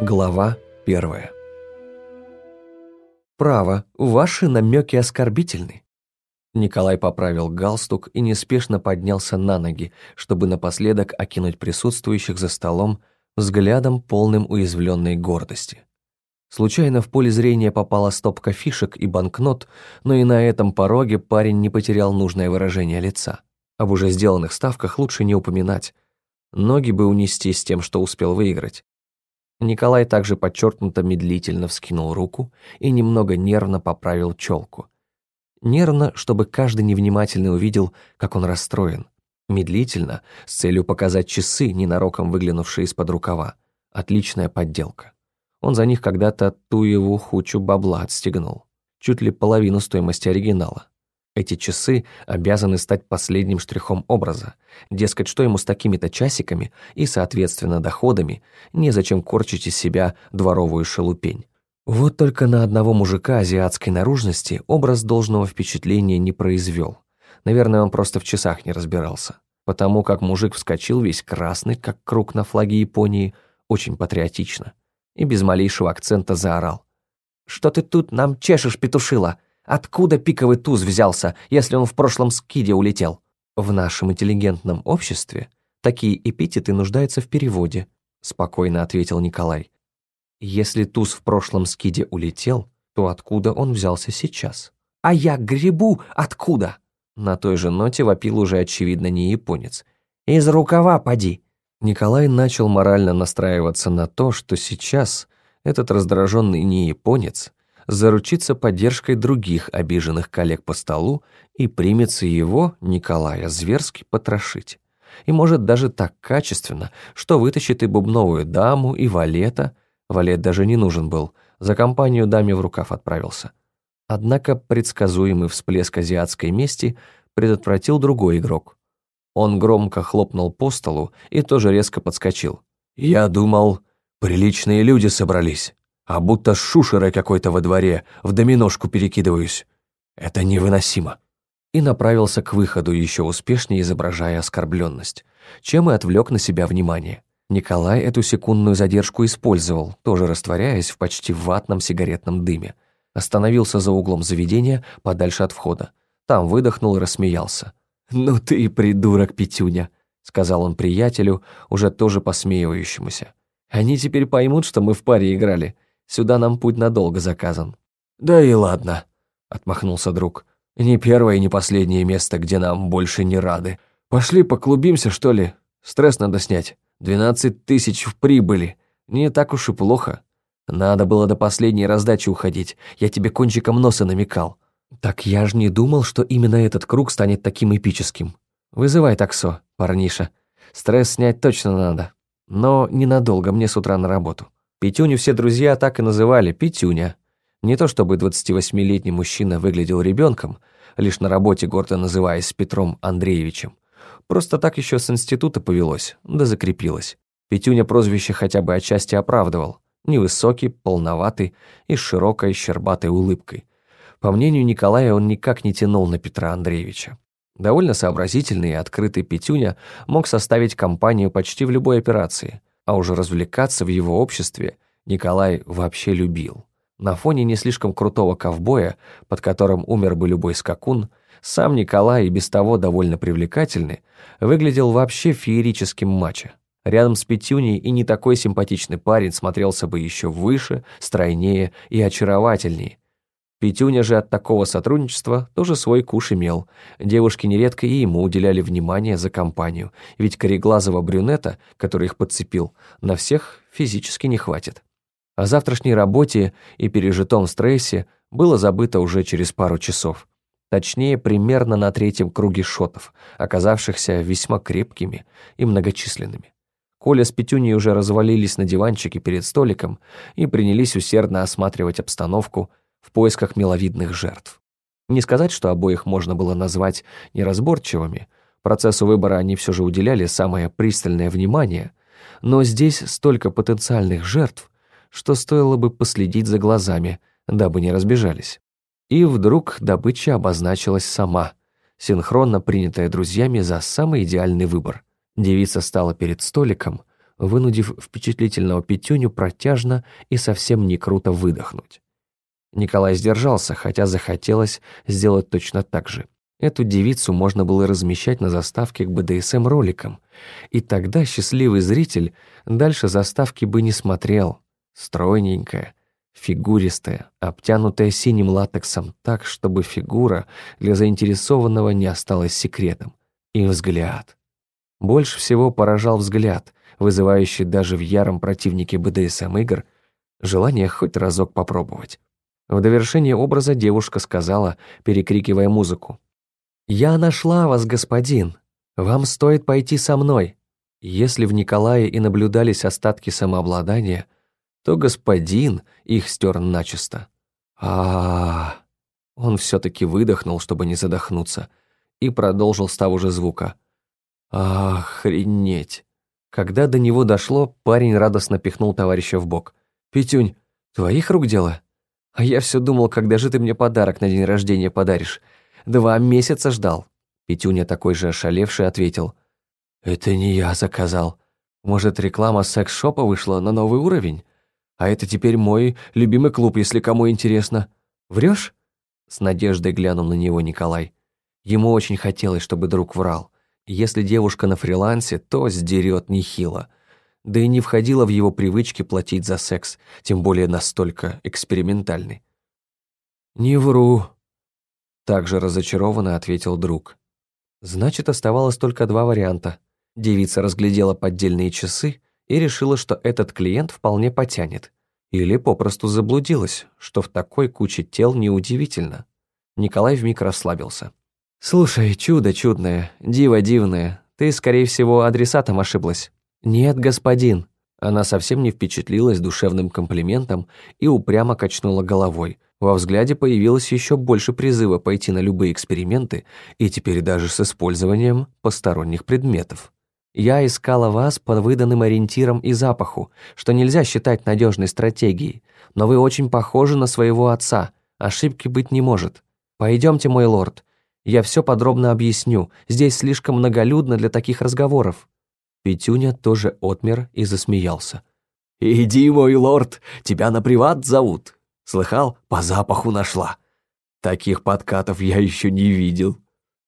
Глава первая. «Право, ваши намеки оскорбительны». Николай поправил галстук и неспешно поднялся на ноги, чтобы напоследок окинуть присутствующих за столом взглядом, полным уязвленной гордости. Случайно в поле зрения попала стопка фишек и банкнот, но и на этом пороге парень не потерял нужное выражение лица. Об уже сделанных ставках лучше не упоминать. Ноги бы унести с тем, что успел выиграть. Николай также подчеркнуто медлительно вскинул руку и немного нервно поправил челку. Нервно, чтобы каждый невнимательно увидел, как он расстроен. Медлительно, с целью показать часы, ненароком выглянувшие из-под рукава. Отличная подделка. Он за них когда-то ту его хучу бабла отстегнул. Чуть ли половину стоимости оригинала. Эти часы обязаны стать последним штрихом образа. Дескать, что ему с такими-то часиками и, соответственно, доходами, незачем корчить из себя дворовую шелупень. Вот только на одного мужика азиатской наружности образ должного впечатления не произвел. Наверное, он просто в часах не разбирался. Потому как мужик вскочил весь красный, как круг на флаге Японии, очень патриотично, и без малейшего акцента заорал. «Что ты тут нам чешешь, петушила? Откуда пиковый туз взялся, если он в прошлом скиде улетел? В нашем интеллигентном обществе такие эпитеты нуждаются в переводе, спокойно ответил Николай. Если туз в прошлом скиде улетел, то откуда он взялся сейчас? А я грибу откуда? На той же ноте вопил уже очевидно не японец. Из рукава поди. Николай начал морально настраиваться на то, что сейчас этот раздраженный не японец заручится поддержкой других обиженных коллег по столу и примется его, Николая, зверски потрошить. И может даже так качественно, что вытащит и бубновую даму, и валета. Валет даже не нужен был, за компанию даме в рукав отправился. Однако предсказуемый всплеск азиатской мести предотвратил другой игрок. Он громко хлопнул по столу и тоже резко подскочил. «Я думал, приличные люди собрались» а будто шушерой какой-то во дворе, в доминошку перекидываюсь. Это невыносимо». И направился к выходу, еще успешнее изображая оскорбленность, чем и отвлек на себя внимание. Николай эту секундную задержку использовал, тоже растворяясь в почти ватном сигаретном дыме. Остановился за углом заведения, подальше от входа. Там выдохнул и рассмеялся. «Ну ты и придурок, Петюня», — сказал он приятелю, уже тоже посмеивающемуся. «Они теперь поймут, что мы в паре играли. Сюда нам путь надолго заказан». «Да и ладно», — отмахнулся друг. «Не первое и не последнее место, где нам больше не рады. Пошли поклубимся, что ли? Стресс надо снять. Двенадцать тысяч в прибыли. Не так уж и плохо. Надо было до последней раздачи уходить. Я тебе кончиком носа намекал». «Так я ж не думал, что именно этот круг станет таким эпическим. Вызывай таксо, парниша. Стресс снять точно надо. Но ненадолго, мне с утра на работу». Петюню все друзья так и называли Петюня. Не то чтобы 28-летний мужчина выглядел ребенком, лишь на работе гордо называясь Петром Андреевичем. Просто так еще с института повелось, да закрепилось. Петюня прозвище хотя бы отчасти оправдывал. Невысокий, полноватый и с широкой щербатой улыбкой. По мнению Николая, он никак не тянул на Петра Андреевича. Довольно сообразительный и открытый Петюня мог составить компанию почти в любой операции – а уже развлекаться в его обществе Николай вообще любил. На фоне не слишком крутого ковбоя, под которым умер бы любой скакун, сам Николай, и без того довольно привлекательный, выглядел вообще феерическим мачо. Рядом с Петюней и не такой симпатичный парень смотрелся бы еще выше, стройнее и очаровательнее, Петюня же от такого сотрудничества тоже свой куш имел. Девушки нередко и ему уделяли внимание за компанию, ведь кореглазого брюнета, который их подцепил, на всех физически не хватит. О завтрашней работе и пережитом стрессе было забыто уже через пару часов. Точнее, примерно на третьем круге шотов, оказавшихся весьма крепкими и многочисленными. Коля с Петюней уже развалились на диванчике перед столиком и принялись усердно осматривать обстановку, в поисках миловидных жертв. Не сказать, что обоих можно было назвать неразборчивыми, процессу выбора они все же уделяли самое пристальное внимание, но здесь столько потенциальных жертв, что стоило бы последить за глазами, дабы не разбежались. И вдруг добыча обозначилась сама, синхронно принятая друзьями за самый идеальный выбор. Девица стала перед столиком, вынудив впечатлительного Петюню протяжно и совсем не круто выдохнуть. Николай сдержался, хотя захотелось сделать точно так же. Эту девицу можно было размещать на заставке к БДСМ-роликам, и тогда счастливый зритель дальше заставки бы не смотрел. Стройненькая, фигуристая, обтянутая синим латексом так, чтобы фигура для заинтересованного не осталась секретом. И взгляд. Больше всего поражал взгляд, вызывающий даже в яром противнике БДСМ-игр желание хоть разок попробовать. В довершение образа девушка сказала, перекрикивая музыку. «Я нашла вас, господин. Вам стоит пойти со мной». Если в Николае и наблюдались остатки самообладания, то господин их стер начисто. а, -а, -а. Он все-таки выдохнул, чтобы не задохнуться, и продолжил с того же звука. «Охренеть!» Когда до него дошло, парень радостно пихнул товарища в бок. «Петюнь, твоих рук дело? А я все думал, когда же ты мне подарок на день рождения подаришь. Два месяца ждал». Петюня, такой же ошалевший, ответил. «Это не я заказал. Может, реклама секс-шопа вышла на новый уровень? А это теперь мой любимый клуб, если кому интересно. Врешь? С надеждой глянул на него Николай. Ему очень хотелось, чтобы друг врал. Если девушка на фрилансе, то сдерет нехило. Да и не входило в его привычки платить за секс, тем более настолько экспериментальный. «Не вру», также разочарованно ответил друг. Значит, оставалось только два варианта. Девица разглядела поддельные часы и решила, что этот клиент вполне потянет. Или попросту заблудилась, что в такой куче тел неудивительно. Николай вмиг расслабился. «Слушай, чудо чудное, диво дивное, ты, скорее всего, адресатом ошиблась». «Нет, господин». Она совсем не впечатлилась душевным комплиментом и упрямо качнула головой, во взгляде появилось еще больше призыва пойти на любые эксперименты, и теперь даже с использованием посторонних предметов. Я искала вас по выданным ориентирам и запаху, что нельзя считать надежной стратегией, но вы очень похожи на своего отца, ошибки быть не может. Пойдемте, мой лорд, я все подробно объясню, здесь слишком многолюдно для таких разговоров». Петюня тоже отмер и засмеялся. «Иди, мой лорд, тебя на приват зовут». Слыхал? По запаху нашла. Таких подкатов я еще не видел».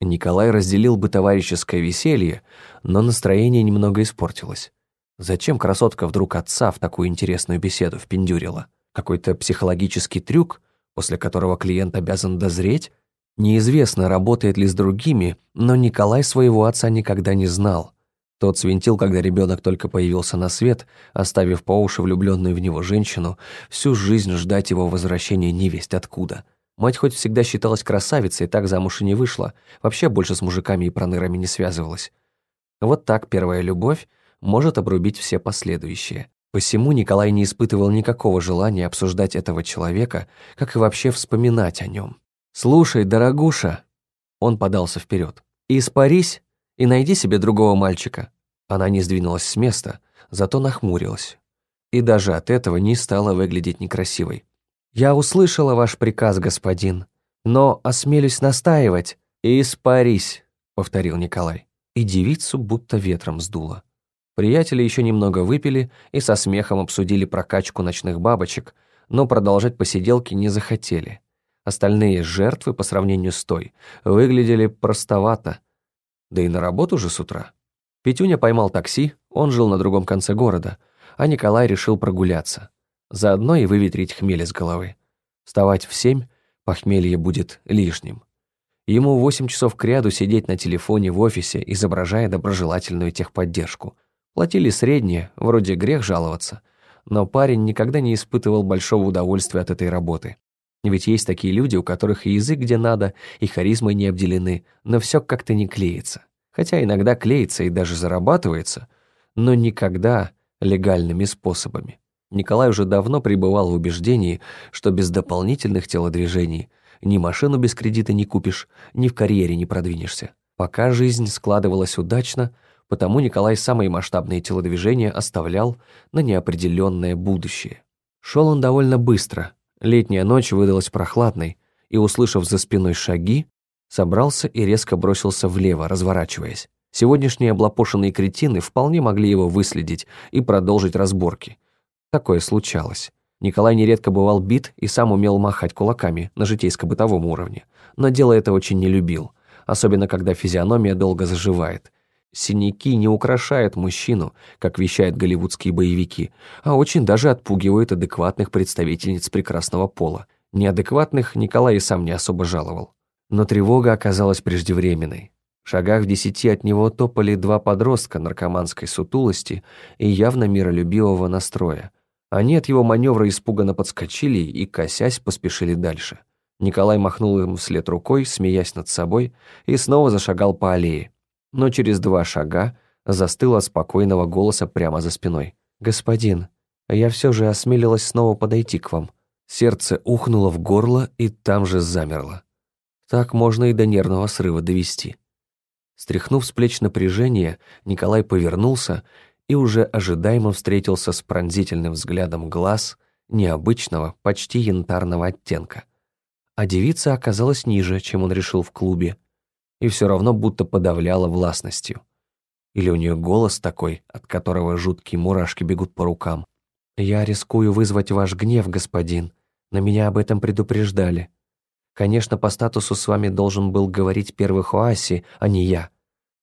Николай разделил бы товарищеское веселье, но настроение немного испортилось. Зачем красотка вдруг отца в такую интересную беседу впендюрила? Какой-то психологический трюк, после которого клиент обязан дозреть? Неизвестно, работает ли с другими, но Николай своего отца никогда не знал. Тот свинтил, когда ребенок только появился на свет, оставив по уши влюбленную в него женщину, всю жизнь ждать его возвращения невесть откуда. Мать хоть всегда считалась красавицей, так замуж и не вышла, вообще больше с мужиками и пронырами не связывалась. Вот так первая любовь может обрубить все последующие. Посему Николай не испытывал никакого желания обсуждать этого человека, как и вообще вспоминать о нем. «Слушай, дорогуша!» Он подался вперед. «Испарись и найди себе другого мальчика». Она не сдвинулась с места, зато нахмурилась. И даже от этого не стала выглядеть некрасивой. «Я услышала ваш приказ, господин, но осмелюсь настаивать. Испарись», — повторил Николай. И девицу будто ветром сдуло. Приятели еще немного выпили и со смехом обсудили прокачку ночных бабочек, но продолжать посиделки не захотели. Остальные жертвы, по сравнению с той, выглядели простовато, да и на работу же с утра. Петюня поймал такси, он жил на другом конце города, а Николай решил прогуляться. Заодно и выветрить хмель из головы. Вставать в семь похмелье будет лишним. Ему восемь часов кряду сидеть на телефоне в офисе, изображая доброжелательную техподдержку. Платили среднее, вроде грех жаловаться. Но парень никогда не испытывал большого удовольствия от этой работы. Ведь есть такие люди, у которых и язык где надо, и харизмой не обделены, но все как-то не клеится. Хотя иногда клеится и даже зарабатывается, но никогда легальными способами. Николай уже давно пребывал в убеждении, что без дополнительных телодвижений ни машину без кредита не купишь, ни в карьере не продвинешься. Пока жизнь складывалась удачно, потому Николай самые масштабные телодвижения оставлял на неопределенное будущее. Шел он довольно быстро, Летняя ночь выдалась прохладной, и, услышав за спиной шаги, собрался и резко бросился влево, разворачиваясь. Сегодняшние облапошенные кретины вполне могли его выследить и продолжить разборки. Такое случалось. Николай нередко бывал бит и сам умел махать кулаками на житейско-бытовом уровне, но дело это очень не любил, особенно когда физиономия долго заживает. Синяки не украшают мужчину, как вещают голливудские боевики, а очень даже отпугивают адекватных представительниц прекрасного пола. Неадекватных Николай и сам не особо жаловал. Но тревога оказалась преждевременной. В шагах в десяти от него топали два подростка наркоманской сутулости и явно миролюбивого настроя. Они от его маневра испуганно подскочили и, косясь, поспешили дальше. Николай махнул им вслед рукой, смеясь над собой, и снова зашагал по аллее. Но через два шага застыл от спокойного голоса прямо за спиной. «Господин, я все же осмелилась снова подойти к вам». Сердце ухнуло в горло и там же замерло. Так можно и до нервного срыва довести. Стряхнув с плеч напряжение, Николай повернулся и уже ожидаемо встретился с пронзительным взглядом глаз необычного, почти янтарного оттенка. А девица оказалась ниже, чем он решил в клубе, и все равно будто подавляла властностью. Или у нее голос такой, от которого жуткие мурашки бегут по рукам. «Я рискую вызвать ваш гнев, господин. На меня об этом предупреждали. Конечно, по статусу с вами должен был говорить первый Хуаси, а не я.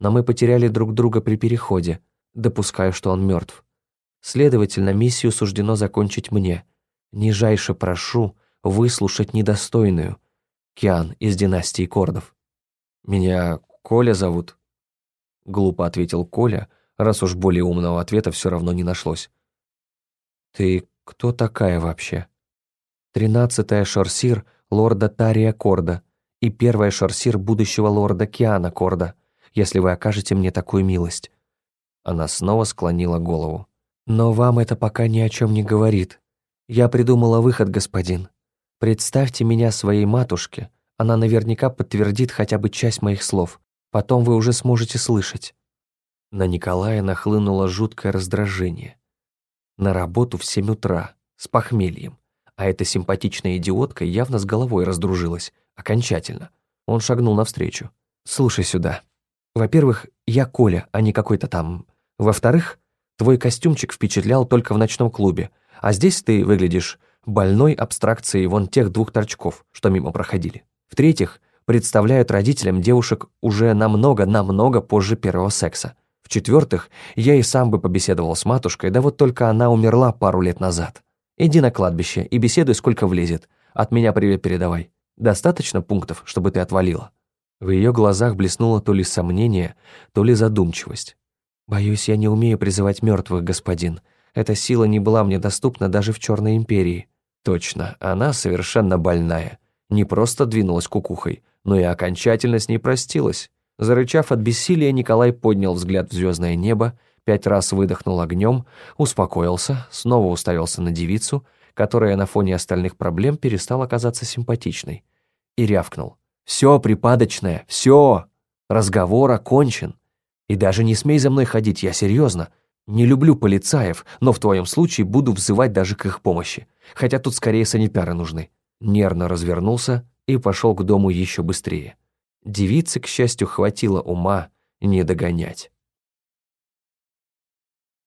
Но мы потеряли друг друга при переходе. Допускаю, что он мертв. Следовательно, миссию суждено закончить мне. Нижайше прошу выслушать недостойную. Киан из династии Кордов. «Меня Коля зовут?» Глупо ответил Коля, раз уж более умного ответа все равно не нашлось. «Ты кто такая вообще?» «Тринадцатая шорсир — лорда Тария Корда и первая шарсир будущего лорда Киана Корда, если вы окажете мне такую милость». Она снова склонила голову. «Но вам это пока ни о чем не говорит. Я придумала выход, господин. Представьте меня своей матушке, она наверняка подтвердит хотя бы часть моих слов. Потом вы уже сможете слышать». На Николая нахлынуло жуткое раздражение. На работу в семь утра, с похмельем. А эта симпатичная идиотка явно с головой раздружилась. Окончательно. Он шагнул навстречу. «Слушай сюда. Во-первых, я Коля, а не какой-то там. Во-вторых, твой костюмчик впечатлял только в ночном клубе, а здесь ты выглядишь больной абстракцией вон тех двух торчков, что мимо проходили. В-третьих, представляют родителям девушек уже намного-намного позже первого секса. В-четвертых, я и сам бы побеседовал с матушкой, да вот только она умерла пару лет назад. Иди на кладбище и беседуй, сколько влезет. От меня привет передавай. Достаточно пунктов, чтобы ты отвалила?» В ее глазах блеснуло то ли сомнение, то ли задумчивость. «Боюсь, я не умею призывать мертвых, господин. Эта сила не была мне доступна даже в Черной Империи». «Точно, она совершенно больная. Не просто двинулась кукухой, но и окончательно с ней простилась». Зарычав от бессилия, Николай поднял взгляд в звездное небо пять раз выдохнул огнем, успокоился, снова уставился на девицу, которая на фоне остальных проблем перестала казаться симпатичной, и рявкнул. «Все, припадочное, все! Разговор окончен. И даже не смей за мной ходить, я серьезно. Не люблю полицаев, но в твоем случае буду взывать даже к их помощи. Хотя тут скорее санитары нужны». Нервно развернулся и пошел к дому еще быстрее. Девице, к счастью, хватило ума не догонять.